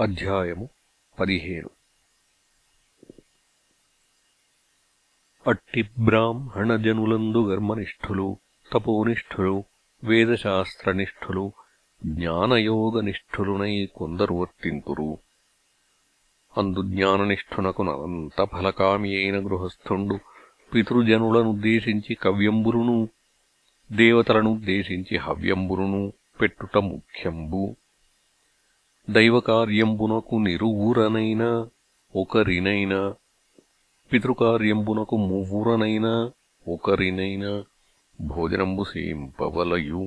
అధ్యాయము పదిహేను. అట్టి బ్రాహ్మణజనులందు గర్మనిష్ఠులు తపోనిష్ఠులు వేదశాస్త్రనిష్ఠులు జ్ఞానయోగనిష్ఠులునై కొందరు వర్తింతురు. అందు జ్ఞాననిష్ఠునకు ననంత ఫలకామి అయిన గృహస్థుండు పితృజనులనుద్దేశించి కవ్యంబురును దేవతలనుద్దేశించి హవ్యంబురును పెట్టుట ముఖ్యంబు. దైవకార్యంబునకు నిరువురనైనా ఒకరినైనా పితృకార్యంబునకు మువ్వురనైనా ఒకరినైనా భోజనంబు సేంపవలయు.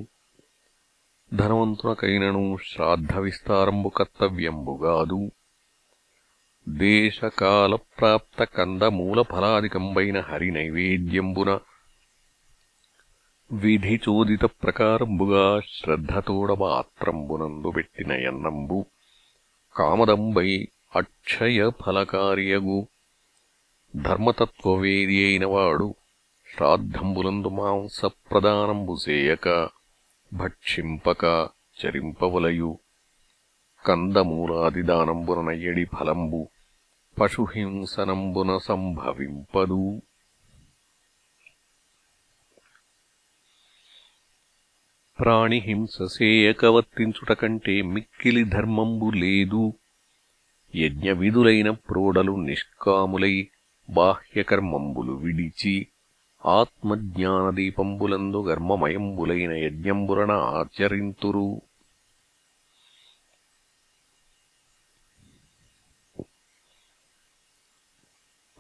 ధనవంతునకైనను శ్రాద్ధ విస్తారంబు కర్తవ్యంబుగాదు దేశకాలప్రాప్త కందమూలఫలాదికంబైన హరి నైవేద్యంబున విధిచోదిత ప్రకారంబుగా శ్రద్ధతోడమాత్రంబునందు పెట్టిన యన్నంబు కామదంబై అక్షయఫలకార్యగు. ధర్మతత్వవేది అయినవాడు శ్రాద్ధంబులందు మాంసప్రదానంబు సేయక భక్షింపక చరింపవలయు. కందమూలాదిదానంబున ఫలంబు పశుహింసనంబున సంభవింపదు. ప్రాణిహింససేయకవర్తించుట కంటే మిక్కిలి ధర్మంబు లేదు. యజ్ఞవిధులైన ప్రోడలు నిష్కాములై బాహ్యకర్మంబులు విడిచి ఆత్మజ్ఞానదీపంబులందు గర్మమయంబులైన యజ్ఞంబురణ ఆచరింతురు.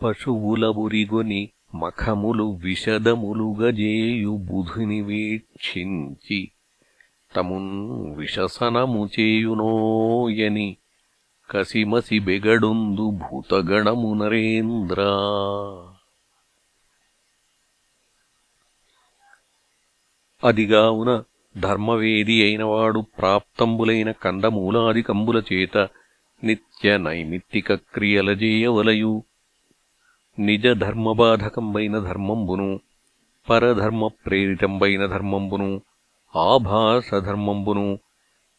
పశువులబురిగొని మఖములు విషదములుగజేయు గజేయుబుధుని వీక్షించి తమున్ విషసనము చేయునోయని కసిమసి బెగడుందు భూతగణము నరేంద్రా. అదిగావున ధర్మవేది అయినవాడు ప్రాప్తంబులైన కందమూలాదికంబుల చేత నిత్య నైమిత్తిక క్రియలజేయవలయు నిజ ధర్మబాధకంబైన ధర్మంబును పరధర్మ ప్రేరితంబైన ధర్మంబును ఆభాసధర్మంబును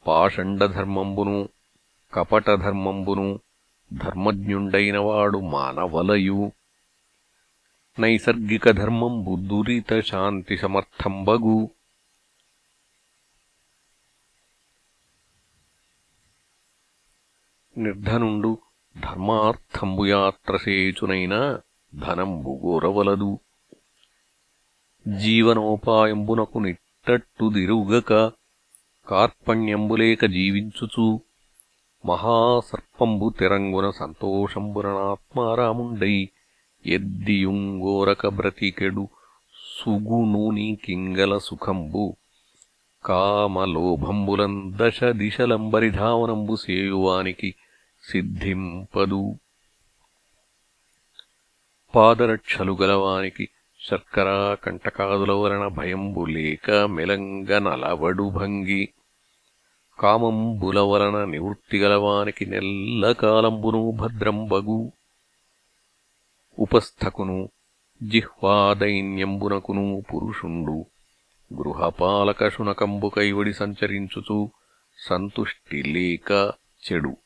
పాషండధర్మంబును కపటధర్మంబును ధర్మజ్ఞుండైనవాడు మానవలయు. నైసర్గికధర్మంబు దురిత శాంతి సమర్థంబగు నిర్ధనుండు ధర్మార్థంబు యాత్రసేచునైనా ధనంబు గోరవలదు జీవనోపాయంబునకు నిట్టట్టుదిరుగక కార్పణ్యంబులేక జీవించుచు మహాసర్పంబు తిరంగున సంతోషంబురణాత్మారాముండై ఎద్దియుంగోరక బ్రతికెడు సుగుణూని కింగల సుఖంబు. కామలోభంబులం దశ దిశలంబరిధావనంబు సేయువానికి సిద్ధింపదు. పాదరక్షలు గలవానికి శర్కరా కంటకాదుల వలన భయంబు లేక మెలంగనలవడు భంగి కామంబుల వలన నివృత్తిగలవానికి నెల్లకాలంబును భద్రంబగు. ఉపస్థకును జిహ్వాదైన్యంబునకును పురుషుండు. గృహపాలక శునకంబు కైవడి సంచరించుచు సంతుష్టి లేక చెడు.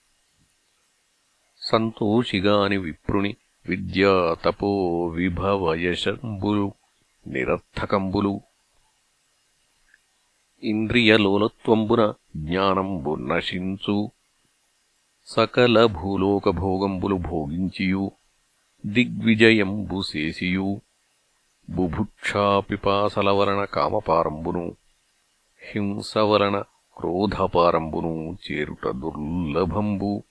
సంతోషిగాని విప్రుని విద్యా తపో విభవయశంబులు నిరర్థకంబులు. ఇంద్రియలోలత్వంబున జ్ఞానంబు నశించు. సకల భూలోకభోగంబులు భోగించియు. దిగ్విజయంబు శేషియు. బుభుక్షాపిపాసల వలన కామపారంబును. హింసవలన క్రోధపారంబును చేరుట దుర్లభంబు.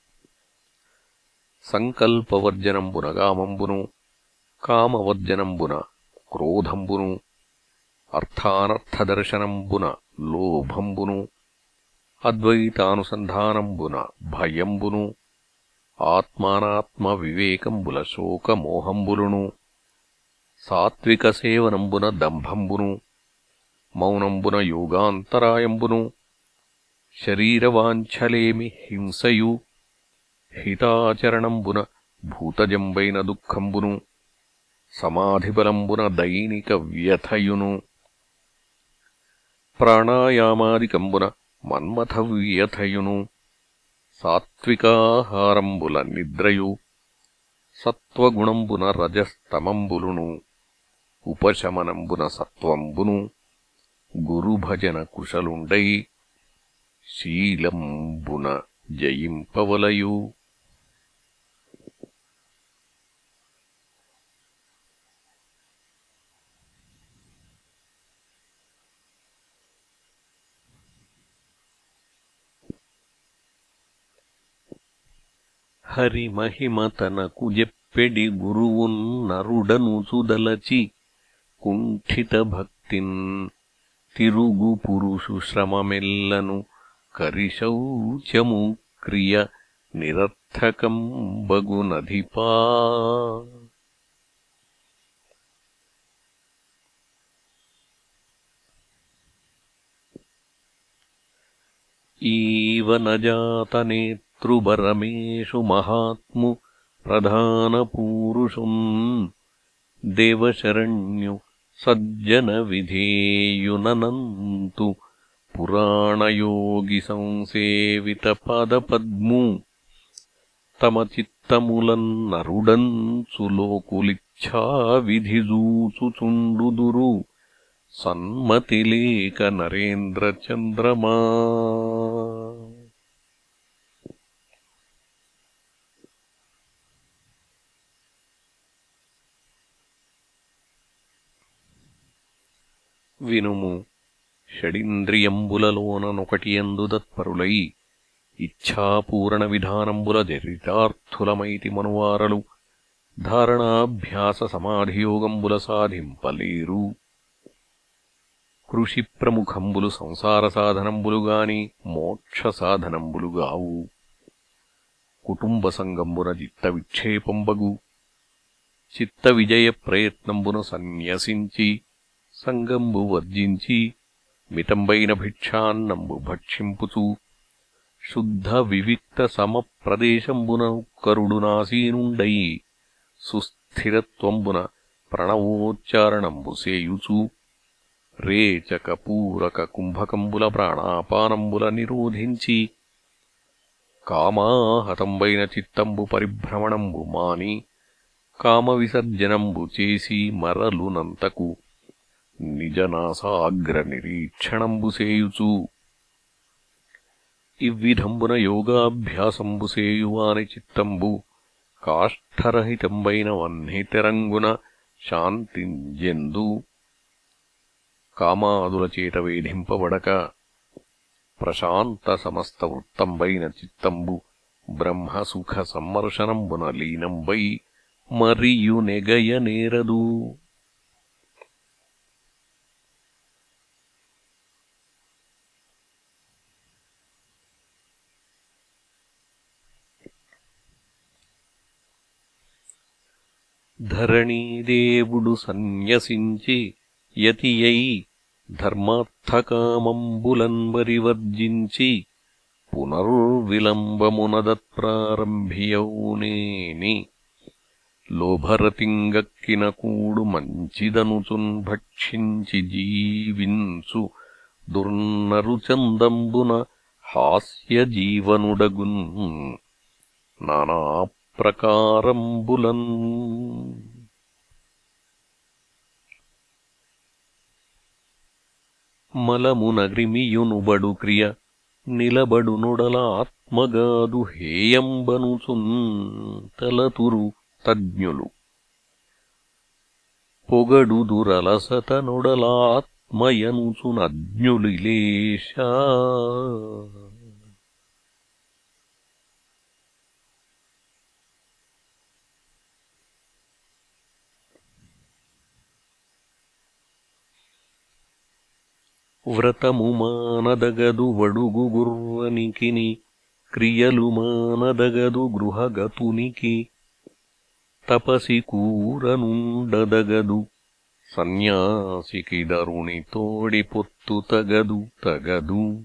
సంకల్పవర్జనంబున కామంబును కామవర్జనంబున క్రోధంబును అర్థానర్థదర్శనంబున లోభంబును అద్వైతానుసంధానంబున భయంబును ఆత్మానాత్మ వివేకంబుల శోకమోహంబులును సాత్విక సేవనంబున దంభంబును మౌనంబున యోగాంతరాయంబును శరీరవాంఛలేమి హింసయు హితాచరణంబున భూతజంబైన దుఃఖంబును సమాధిబలంబున దైనిక వ్యథయును ప్రాణాయామాదికంబున మన్మథవ్యథయును. సాత్వికాహారంబుల నిద్రయు సత్వగుణంబున రజస్తమంబులును. ఉపశమనంబున సత్వంబును గురుభజన కుశలుండై శీలంబున జయింపవలయు. హరిమహిమతనకు జెప్పెడి గురువున్నరుడను సుదలచి కుంఠిత భక్తిన్ తిరుగు పురుషు శ్రమమెల్లను కరిశౌచము క్రియ నిరర్థకం బగునధిపా ఈవ మహాత్ము पितृबरमेषु महात्मु प्रधानपूरुषम् देवशरण्यु सज्जनविधेयुननन्तु पुराणयोगिसंसेवितपदपद्मु सज्जनविधेयुनननन्तु पुराणयोगिसंसेवितपदपद्मुतमचित्तमूलन्नरुडन् सुलोकुलिच्छाविधिजूसुचुण्डुदुरु सन्मतिलेकनरेन्द्रचन्द्रमा వినుము. షడింద్రియంబులలోననొకటియందు దత్పరులై ఇచ్ఛాపూరణ విధానంబుల జరితార్థులమైతి మనువారలు ధారణాభ్యాస సమాధియోగంబుల సాధింపలేరు కృషి ప్రముఖంబులు సంసార సాధనంబులుగాని మోక్ష సాధనంబులుగావు కుటుంబ సంగంబున చిత్త విక్షేపంబగు చిత్త విజయ ప్రయత్నంబున సన్యసించి సంగంబు వర్జించి మితంబైన భిక్షాన్నంబు భక్షింపుచు. శుద్ధ వివిక్త సమప్రదేశంబున కరుడునాసీనుండై సుస్థిరత్వంబున ప్రణవోచ్చారణంబు సేయుచు. రేచక పూరక కుంభకంబుల ప్రాణాపానంబుల నిరోధించి. కామాహతంబైన చిత్తంబు పరిభ్రమణంబు మాని. కామ విసర్జనంబు చేసి మరలునంతకు. నిజనాసాగ్రనిరీక్షణంబుసేయుచు. ఇవ్విధంబున యోగాభ్యాసంబుసేయువాని చిత్తంబు కాష్ఠరహితంబైన వహ్నితెరంగున శాంతింజెందు. కామాదులచేత వేధింపబడక ప్రశాంత సమస్త వృత్తంబైన చిత్తంబు బ్రహ్మసుఖ సమ్మర్శనంబున లీనంబై మరియు నెగయ నేరదు ధరణీదేవుడు సన్యసించి యతియై ధర్మార్థకామంబులన్వరివర్జించి పునర్విలంబమునదత్ప్రారంభియౌనేని లోభరతింగక్కిన కూడు మంచిదనుచున్ భక్షించి జీవించు దుర్నరుచందంబున హాస్యజీవనుడగున్. నానా మలమునగ్రిమియునుబడు క్రియ నిలబడునొడల ఆత్మగాదు హేయంబనుచున్ తలతురు తజ్ఞులు. పొగడుదురలసతనొడలాత్మయనుచునజ్ఞులిలేశా వ్రతము మానదగదు వడుగు గుర్వనికిని క్రియలు మానదగదు గృహగతునికి. తపసి కూరనుండదగదు సన్యాసికి దరుణి తోడి పొత్తు తగదు తగదు.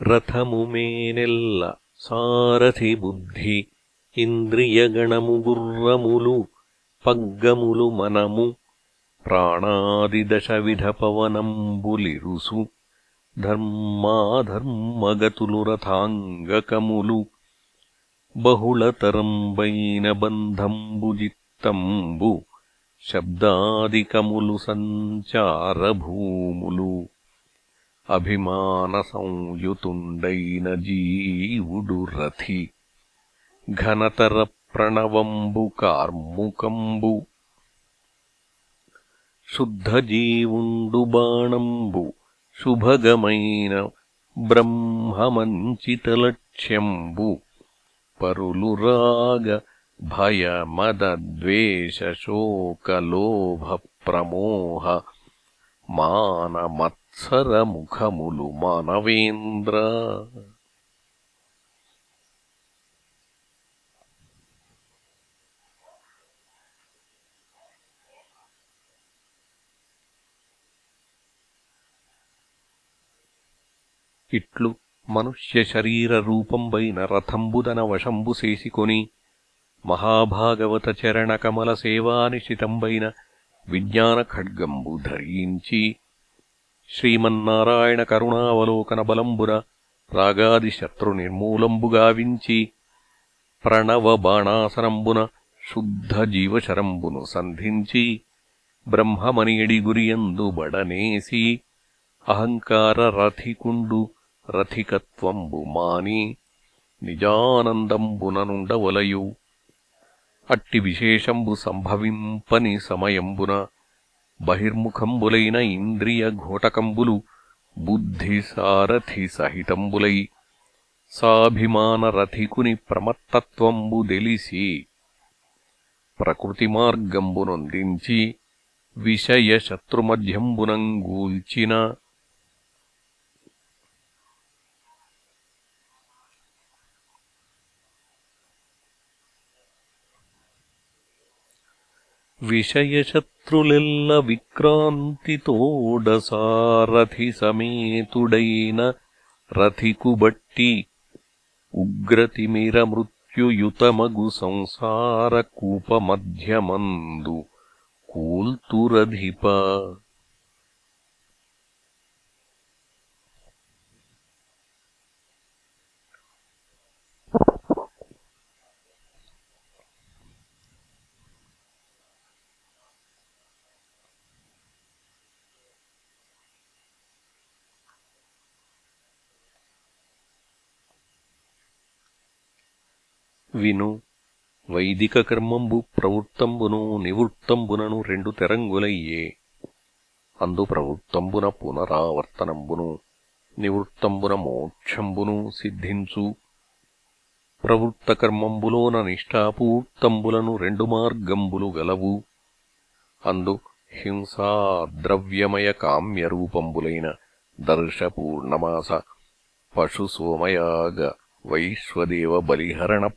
రథము మేనెల్ల సారథి బుద్ధి ఇంద్రియగణము గుర్రములు పగ్గములు మనము ప్రాణాదిదశవిధ పవనంబులిరుసు ధర్మాధర్మగతులు రథాంగకములు బహుళతరంబైన బంధంబుజిత్తంబు శబ్దాదికములు సంచారభూములు अभिमानसंयुतुण्डैनजीवुडुरथि। घनतरप्रणवम्बुकार्मुकम्बु। शुद्धजीवुण्डुबाणम्बु। शुभगमैन ब्रह्ममञ्चितलक्ष्यम्बु। परुलुरागभयमदद्वेषशोकलोभप्रमोह। मानमत् సరముఖములు మానవేంద్ర. ఇట్లు మనుష్య శరీర రూపంబైన రథంబుదన వశంబు సేసికొని మహాభాగవత చరణ కమల సేవానిశితంబైన విజ్ఞాన ఖడ్గంబు ధరించి శ్రీమన్నారాయణ రాగాదిశత్రునిర్మూలంబుగావించి బలంబున ప్రణవ శుద్ధ జీవశరంబును సంధించి బ్రహ్మమనియడి గురియందు బడనేసి అహంకార రథికుండు రథికత్వంబు మాని నిజానందంబుననుండవలయు అట్టి విశేషంబు సంభవింపని సమయంబున బహిర్ముఖంబులైన ఇంద్రియఘోటకంబులు ఘోటకంబులు బుద్ధి సారథి సహితంబులై సాభిమానరథికుని ప్రమత్తత్వంబు దెలిసి ప్రకృతి మార్గంబునొందించి విషయశత్రుమధ్యంబునంగూల్చిన विषयशत्रुलिल्लविक्रान्तितोडसारथिसमेतुडैन रथिकुबट्टि उग्रतिमिरमृत्युयुतमगुसंसारकूपमध्यमन्दु कूल्तुरधिप విను. వైదిక కర్మంబు ప్రవృత్తంబును నివృత్తంబునను రెండు తెరంగులయ్యే. అందు ప్రవృత్తంబున పునరావర్తనంబును నివృత్తంబున మోక్షంబును సిద్ధించు. ప్రవృత్త కర్మంబులోన నిష్ఠాపూర్తంబులను రెండు మార్గంబులు గలవు. అందు హింసా ద్రవ్యమయ కామ్యరూపంబులైన దర్శపూర్ణమాస పశుసోమయాగ వైశ్వదేవ బలిహరణ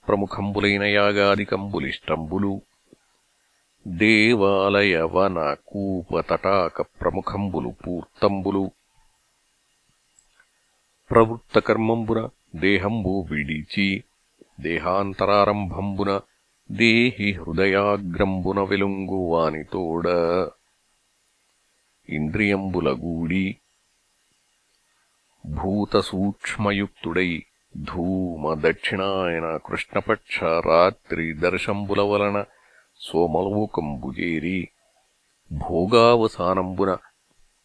యాగాదికంబులిష్టంబులు దేవాలయ వన ప్రముఖంబులు పూర్తంబులు. ప్రవృత్తకర్మంబున దేహంబు విడిచి దేహాంతరారంభంబున దేహి హృదయాగ్రంబున వెలుంగు వానితోడ. ఇంద్రియంబులగూడి భూతసూక్ష్మయుక్తుడై ధూమ దక్షిణాయన కృష్ణపక్ష రాత్రి దర్శంబుల వలన సోమలోకంబుజేరి భోగావసానంబున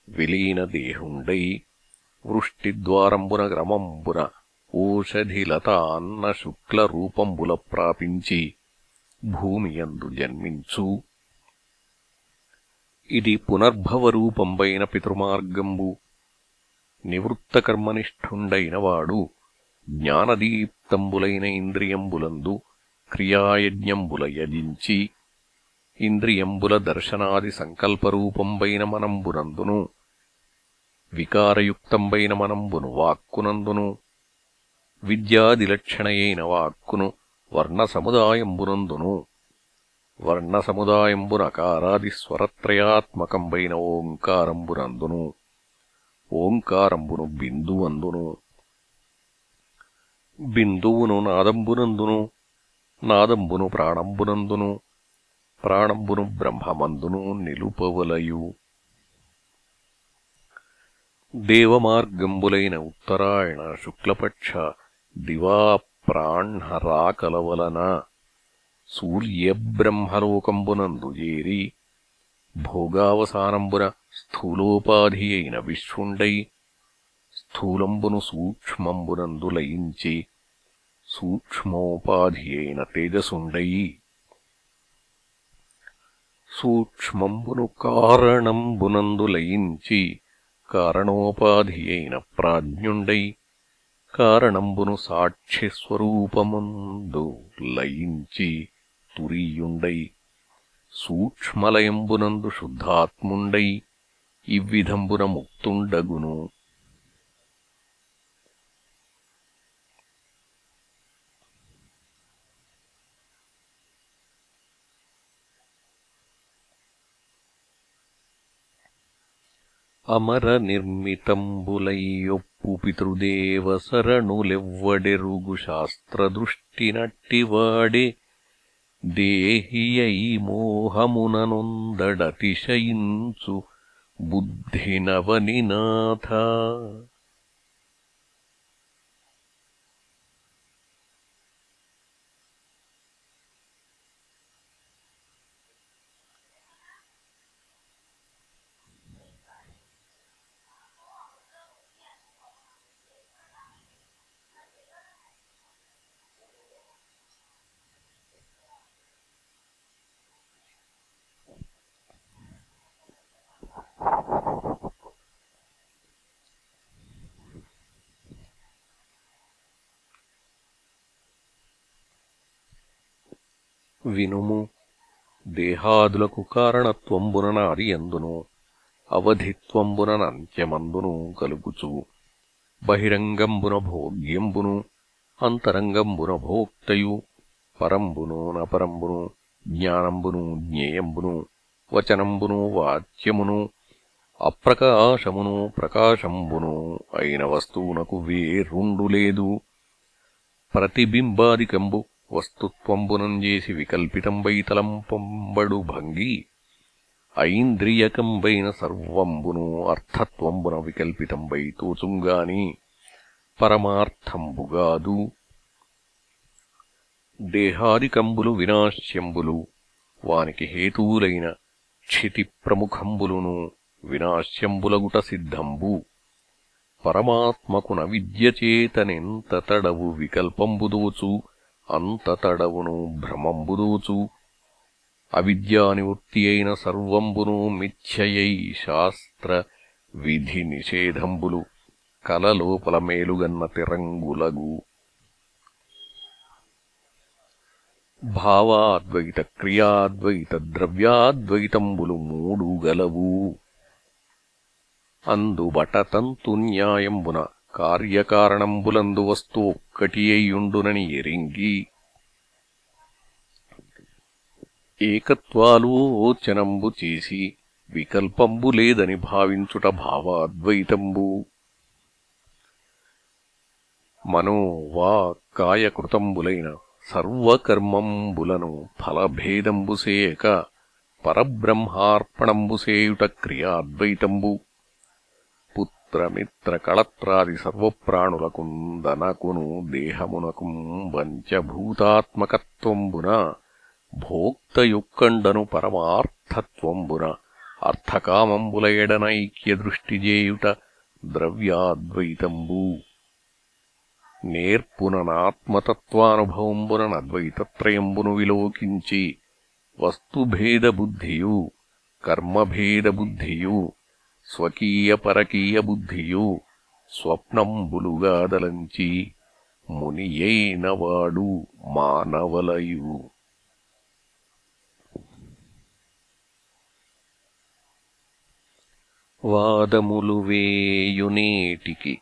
విలీనదేహుండై వృష్టిద్వారంబున గ్రమంబున ఓషధిలతాన్న శుక్లరూపంబుల శుక్ల రూపంబుల ప్రాపించి భూమియందు జన్మించు. ఇది పునర్భవరూపంబైన పితృమార్గంబు. నివృత్తకర్మనిష్ఠుండైనవాడు జ్ఞానదీప్తంబులైన ఇంద్రియంబులందు క్రియాయజ్ఞంబుల యజించి ఇంద్రియంబుల దర్శనాది సంకల్పరూపంబైన మనంబునందును వికారయుక్తంబైన మనంబును వాక్కునందును విద్యాదిలక్షణయైన వాక్కును వర్ణసముదాయంబునందును వర్ణసముదాయంబునకారాది స్వరత్రయాత్మకంబైన ఓంకారంబునందును ఓంకారంబును బిందువందును బిందువును నాదంబునందును నాదంబును ప్రాణంబునందును ప్రాణంబును బ్రహ్మమందును నిలుపవలయు దేవమార్గంబులైన ఉత్తరాయణ శుక్లపక్ష దివా ప్రాణ్హరాకలవలన సూర్యబ్రహ్మలోకంబునందు చేరి భోగావసానంబున స్థూలోపాధి అయిన విశ్వుండై స్థూలంబును సూక్ష్మంబునందు లయించి సూక్ష్మోపాధి అయిన సూక్ష్మంబును కారణంబునందు లయించి కారణోపాధి ప్రాజ్ఞుండై. కారణంబును సాక్షిస్వరూపముందు లయించి తురీయుండై. సూక్ష్మలయంబునందు శుద్ధాత్ముండై. ఇవ్విధంబున ముక్తుండగును అమర నిర్మితంబులయ్యొప్పు పితృదేవసరణులెవ్వడెరుగు శాస్త్రదృష్టినట్టివాడే దేహియై మోహముననొందడతిశయించు బుద్ధినవనినాథ వినుము. దేహాదులకు కారణత్వంబుననాదియందును అవధిత్వంబుననంత్యమందును కలుగుచు బహిరంగంబున భోగ్యంబును అంతరంగంబున భోక్తయు. పరంబును నపరంబును జ్ఞానంబును జ్ఞేయంబును వచనంబును వాచ్యమును అప్రకాశమును ప్రకాశంబును అయిన వస్తువునకు వేరుండు లేదు ప్రతిబింబాదికంబు వస్తుత్వంబునంజేసి వికల్పితంబై తలంపంబడు భంగి ఐంద్రియకంబైన సర్వంబును అర్థత్వంబున వికల్పితంబై తోచుంగాని పరమార్థంబుగాదు. దేహాదికంబులు వినాశ్యంబులు వానికి హేతువులైన క్షితి ప్రముఖంబులును వినాశ్యంబులగుట సిద్ధంబు. పరమాత్మకున విద్యచేతనెంత తడవు వికల్పంబుదోచు అంత తడవును భ్రమంబుదోచు. అవిద్యానివృత్తి అయిన సర్వంబును మిథ్యయై శాస్త్ర విధి నిషేధంబులు కలలోపల మేలుగన్న తిరంగులగు. భావాద్వైత క్రియాద్వైత ద్రవ్యాద్వైతంబులు మూడు గలవు. అందుబటతంతు న్యాయంబున కార్యకారణంబులందు వస్తు ఒక్కటియయుండునని ఎరింగి ఏకత్వాలోచనంబు చేసి వికల్పంబు లేదని భావించుట భావాద్వైతంబు. మనో వా కాయకృతంబులైన సర్వకర్మంబులను ఫలభేదంబుసేయక పరబ్రహ్మార్పణంబుసేయుట క్రియాద్వైతంబు. పుత్రమిత్ర సర్వప్రాణులకుం దనకును దేహమునకుం వంచభూతాత్మకత్వంబున భోక్తయుక్కండను పరమార్థత్వంబున అర్థకామంబుల ఎడనైక్యదృష్టిజేయుట ద్రవ్యాద్వైతంబు నేర్పుననాత్మతత్వానుభవంబునద్వైతత్రయంబును విలోకించి వస్తుభేదబుద్ధియు కర్మభేదబుద్ధియు స్వకీయపరకీయబుద్ధియు స్వప్నంబులుగాదలంచి మునియైనవాడు మానవలయు. వాదములు వేయునేటికి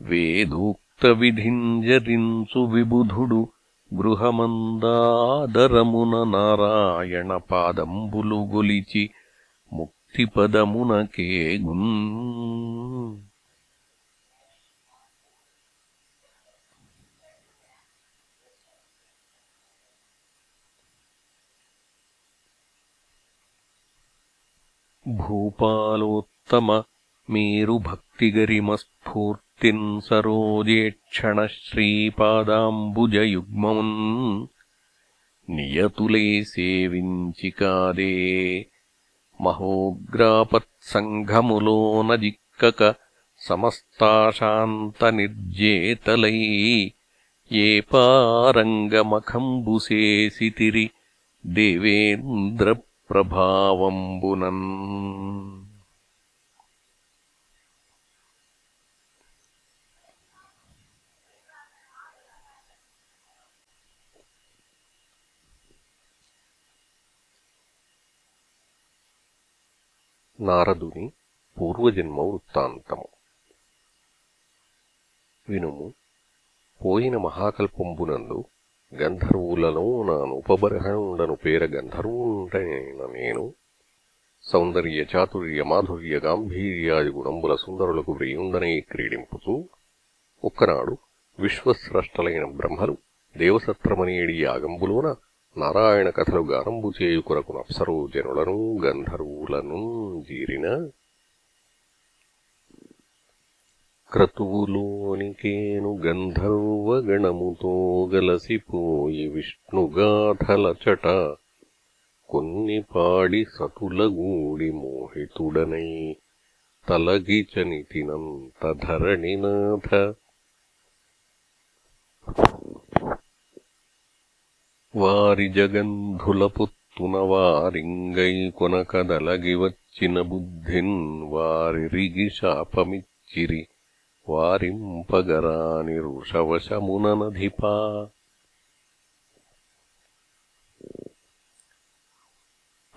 వేదోక్త విధింజరించు విబుధుడు గృహమందాదరమున నారాయణ పాదంబులు గొలిచి पदमुनके गुन् भूपालोत्तममेरुभक्तिगरिमस्फूर्तिम् सरोजेक्षणश्रीपादाम्बुजयुग्मौन् नियतुले सेविञ्चिकादे महोग्रापत्सङ्घमुलो नजिक्कसमस्ताशान्तनिर्ज्येतलै ये पारङ्गमखम्बुसेसितिरि देवेन्द्रप्रभावम्बुनन्। నారదుని పూర్వజన్మ వృత్తాంతము. వినుము పోయిన మహాకల్పంబునందు గంధర్వులలో నానుపబర్హణుండను పేర గంధర్వుండైన నేను సౌందర్య చాతుర్య మాధుర్య గాంభీర్యాది గుణంబుల సుందరులకు వ్రియుండనే క్రీడింపుతూ ఒక్కనాడు విశ్వస్రష్టలైన బ్రహ్మలు దేవసత్రమనేడి యాగంబులోన నారాయణ కథలు గానంబు చేయు కొరకు నప్సరో జనులను గంధర్వులను జీరిన క్రతువులోనికేను గంధర్వగణముతో గలసిపోయి విష్ణుగాథలచట కొన్ని పాడి సతులగూడి మోహితుడనై తలగిచనితినంత ధరణినాథ. वारिजगन्धुलपुत्तुनवारिङ्गैकुनकदलगिवच्चिनबुद्धिन् न वारिङ्गैकुनकदलगिवच्चिनबुद्धिन् वारिरिगिशापमिच्चिरि वारिम् पगरानिरुषवशमुननधिपा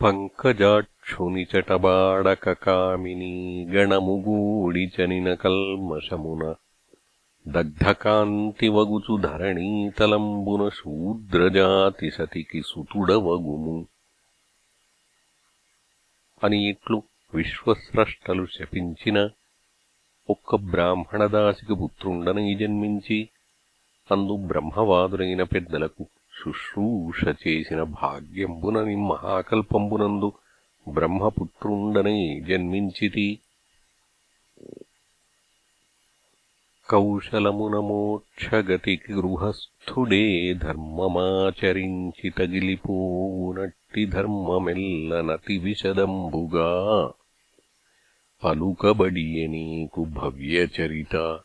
पङ्कजाक्षुनिचटबाडककामिनीगणमुगूडिचनिनकल्मषमुन దగ్ధకాంతివగుచు ధరణీతలంబున శూద్రజాతి సతికి సుతుడవగుము. అని ఇట్లు విశ్వస్రష్టలు శపించిన ఒక్క బ్రాహ్మణదాసికి పుత్రుండనై జన్మించి అందు బ్రహ్మవాదులైన పెద్దలకు శుశ్రూష చేసిన భాగ్యంబునని మహాకల్పంబునందు బ్రహ్మపుత్రుండనై జన్మించితి. కౌశలమున మోక్షగతికి గృహస్థుడే ధర్మమాచరించి ధర్మమెల్లనతి విశదంబుగా పలుకబడియ నీకు భవ్యచరిత.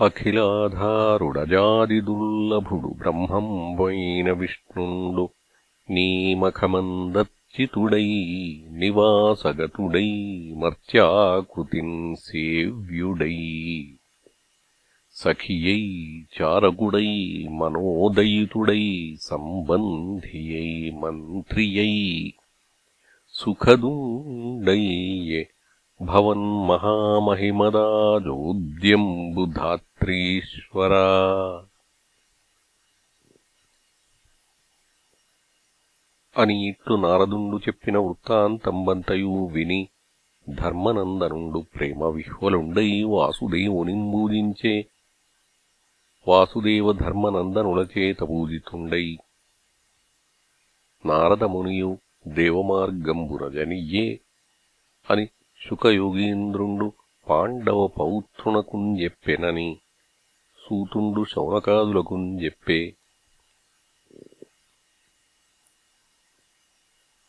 అఖిలాధారుడజాదిదుర్లభుడు బ్రహ్మంబైన విష్ణుండు. నీమఖమందత్ चितुडै निवासगतुडै मर्त्याकृतिम् सेव्युडै। सखियै चारकुडै मनोदयितुडै सम्बन्धियै मन्त्र्यै। सुखदुण्डै भवन्महामहिमदाजोद्यम्बुधात्रीश्वरा ఇట్లు నారదుండు చెప్పిన వృత్తాంతంబంతయూ విని ధర్మనందనుండు ప్రేమ విహ్వలుండై వాసుదేవునింబూజించే వాసుదేవ ధర్మనందనులచేత పూజితుండై నారదమునియు దేవమార్గంబునజనియ్యే అని శుకయోగీంద్రుండు పాండవ పౌత్రునకుంజెప్పెనని సూతుండు శౌనకాదులకుంజెప్పే.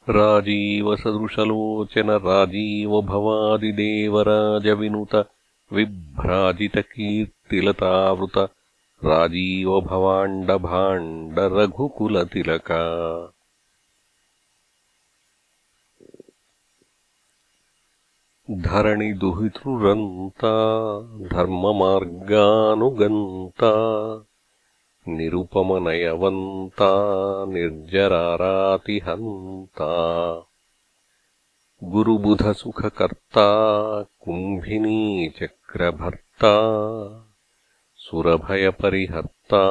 राजीवसदृशलोचनराजीवभवादिदेवराजविनुत विभ्राजितकीर्तिलतावृत राजीवभवाण्डभाण्डरघुकुलतिलका धरणिदुहितृरन्ता धर्ममार्गानुगन्ता। निरुपमनयवन्ता निर्जरारातिहन्ता गुरुबुधसुखकर्ता कुम्भिनीचक्रभर्ता सुरभयपरिहर्ता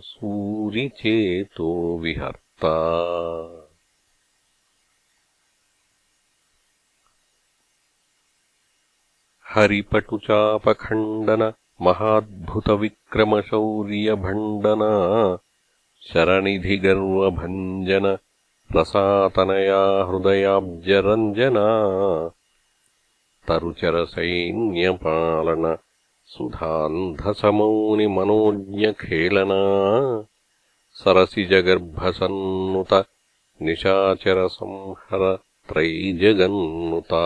सूरिचेतो विहर्ता। हरिपटुचापखण्डन महाद्भुतविक्रमशौर्यभण्डना शरणिधिगर्वभञ्जन रसातनया हृदयाब्जरञ्जना तरुचरसैन्यपालन सुधान्धसमौनिमनोज्ञखेलना सरसिजगर्भसन्नुत निशाचरसंहर त्रैजगन्नुता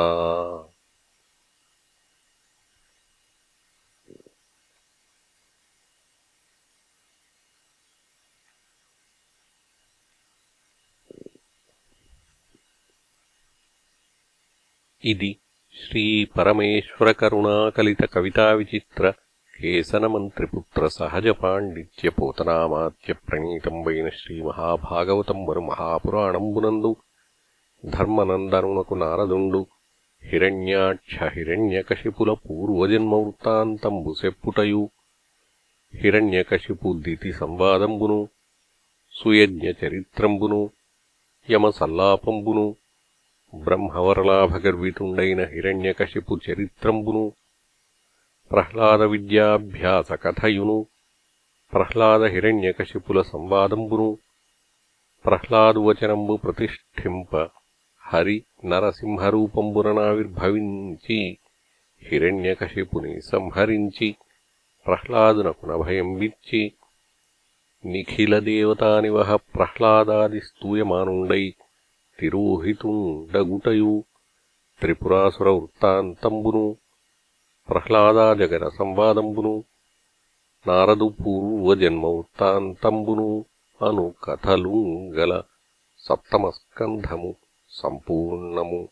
ఇది శ్రీ పరమేశ్వర కరుణాకలిత కవితా విచిత్ర కేసనమంత్రిపుత్ర సహజ పాండిత్య పోతనామాత్య ప్రణీతం వైన శ్రీ మహాభాగవతం వరు మహాపురాణం బునందు ధర్మనందరుణకు నారదుండు హిరణ్యాక్ష హిరణ్యకశిపుల పూర్వజన్మ వృత్తాంతంబు సెప్పుటయు హిరణ్యకశిపు దితి సంవాదంబును సుయజ్ఞ చరిత్రంబును బ్రహ్మవరలాభగర్వితుండైన హిరణ్యకశిపు చరిత్రంబును ప్రహ్లాద విద్యాభ్యాస కథయును ప్రహ్లాద హిరణ్యకశిపుల సంవాదంబును ప్రహ్లాదువచనంబు ప్రతిష్ఠింప హరి నరసింహరూపంబుననావిర్భవించి హిరణ్యకశిపుని సంహరించి ప్రహ్లాదునకునభయం విచ్చి నిఖిలదేవతానివహ ప్రహ్లాదాదిస్తూయమానుండై తిరోహితుండగుటయు. త్రిపురాసుర వృత్తాంతంబును ప్రహ్లాదాజగర సంవాదంబును నారదు పూర్వజన్మ వృత్తాంతంబును అను కథలుంగల సప్తమస్కంధము సంపూర్ణము.